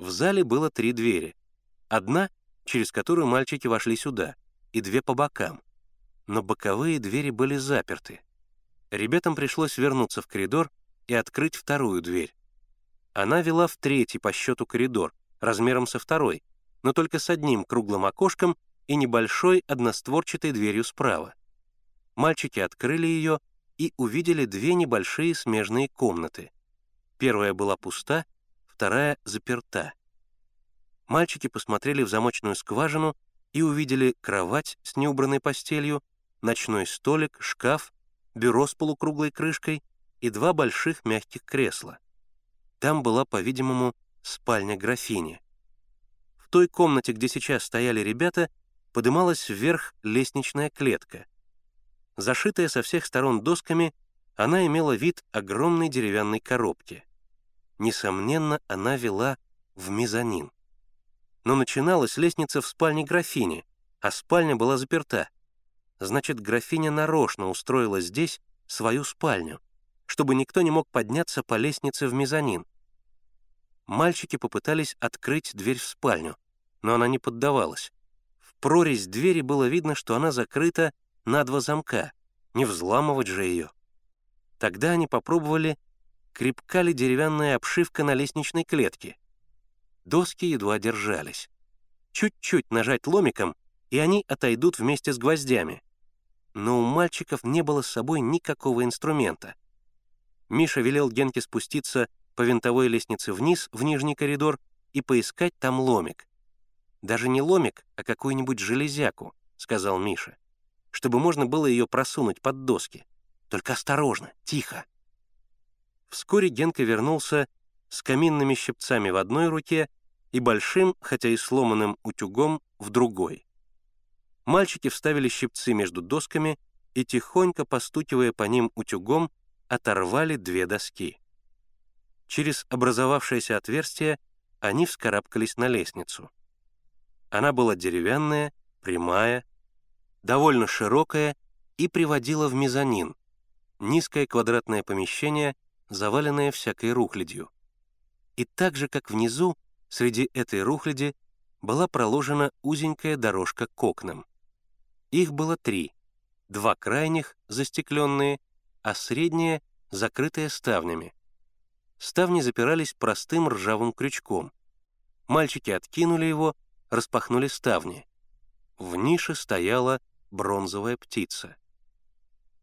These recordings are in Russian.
В зале было три двери. Одна, через которую мальчики вошли сюда, и две по бокам. Но боковые двери были заперты. Ребятам пришлось вернуться в коридор и открыть вторую дверь. Она вела в третий по счету коридор, размером со второй, но только с одним круглым окошком и небольшой одностворчатой дверью справа. Мальчики открыли ее и увидели две небольшие смежные комнаты. Первая была пуста, вторая заперта. Мальчики посмотрели в замочную скважину и увидели кровать с неубранной постелью, ночной столик, шкаф, бюро с полукруглой крышкой и два больших мягких кресла. Там была, по-видимому, спальня графини. В той комнате, где сейчас стояли ребята, подымалась вверх лестничная клетка. Зашитая со всех сторон досками, она имела вид огромной деревянной коробки. Несомненно, она вела в мезонин. Но начиналась лестница в спальне графини, а спальня была заперта. Значит, графиня нарочно устроила здесь свою спальню, чтобы никто не мог подняться по лестнице в мезонин. Мальчики попытались открыть дверь в спальню, но она не поддавалась. В прорезь двери было видно, что она закрыта на два замка, не взламывать же ее. Тогда они попробовали, крепка ли деревянная обшивка на лестничной клетке. Доски едва держались. Чуть-чуть нажать ломиком, и они отойдут вместе с гвоздями. Но у мальчиков не было с собой никакого инструмента. Миша велел Генке спуститься по винтовой лестнице вниз, в нижний коридор, и поискать там ломик. «Даже не ломик, а какую-нибудь железяку», — сказал Миша, «чтобы можно было ее просунуть под доски. Только осторожно, тихо». Вскоре Генка вернулся с каминными щипцами в одной руке и большим, хотя и сломанным утюгом, в другой. Мальчики вставили щипцы между досками и, тихонько постукивая по ним утюгом, оторвали две доски. Через образовавшееся отверстие они вскарабкались на лестницу. Она была деревянная, прямая, довольно широкая и приводила в мезонин, низкое квадратное помещение, заваленное всякой рухлядью. И так же, как внизу, среди этой рухляди была проложена узенькая дорожка к окнам. Их было три, два крайних, застекленные, а среднее — закрытое ставнями. Ставни запирались простым ржавым крючком. Мальчики откинули его, распахнули ставни. В нише стояла бронзовая птица.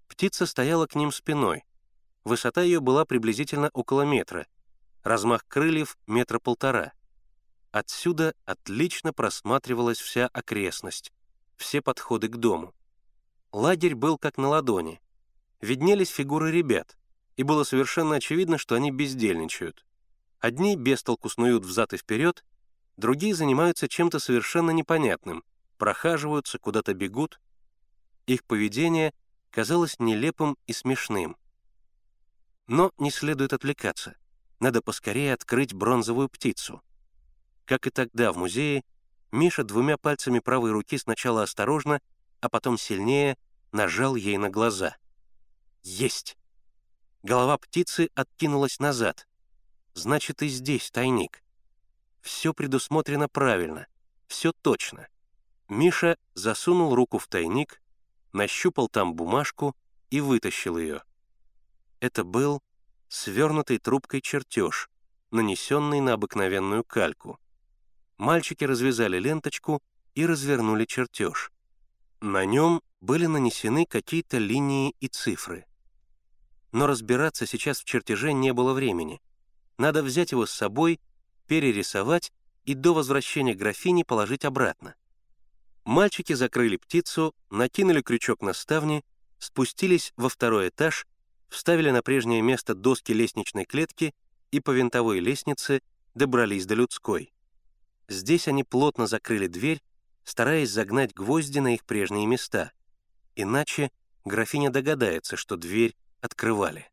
Птица стояла к ним спиной. Высота ее была приблизительно около метра, размах крыльев — метра полтора. Отсюда отлично просматривалась вся окрестность, все подходы к дому. Лагерь был как на ладони. Виднелись фигуры ребят, и было совершенно очевидно, что они бездельничают. Одни без толку снуют взад и вперед, другие занимаются чем-то совершенно непонятным, прохаживаются, куда-то бегут. Их поведение казалось нелепым и смешным. Но не следует отвлекаться. Надо поскорее открыть бронзовую птицу. Как и тогда в музее, Миша двумя пальцами правой руки сначала осторожно, а потом сильнее нажал ей на глаза. Есть! Голова птицы откинулась назад. Значит, и здесь тайник. Все предусмотрено правильно, все точно. Миша засунул руку в тайник, нащупал там бумажку и вытащил ее. Это был свернутый трубкой чертеж, нанесенный на обыкновенную кальку. Мальчики развязали ленточку и развернули чертеж. На нем были нанесены какие-то линии и цифры но разбираться сейчас в чертеже не было времени. Надо взять его с собой, перерисовать и до возвращения графини положить обратно. Мальчики закрыли птицу, накинули крючок на ставни, спустились во второй этаж, вставили на прежнее место доски лестничной клетки и по винтовой лестнице добрались до людской. Здесь они плотно закрыли дверь, стараясь загнать гвозди на их прежние места. Иначе графиня догадается, что дверь открывали.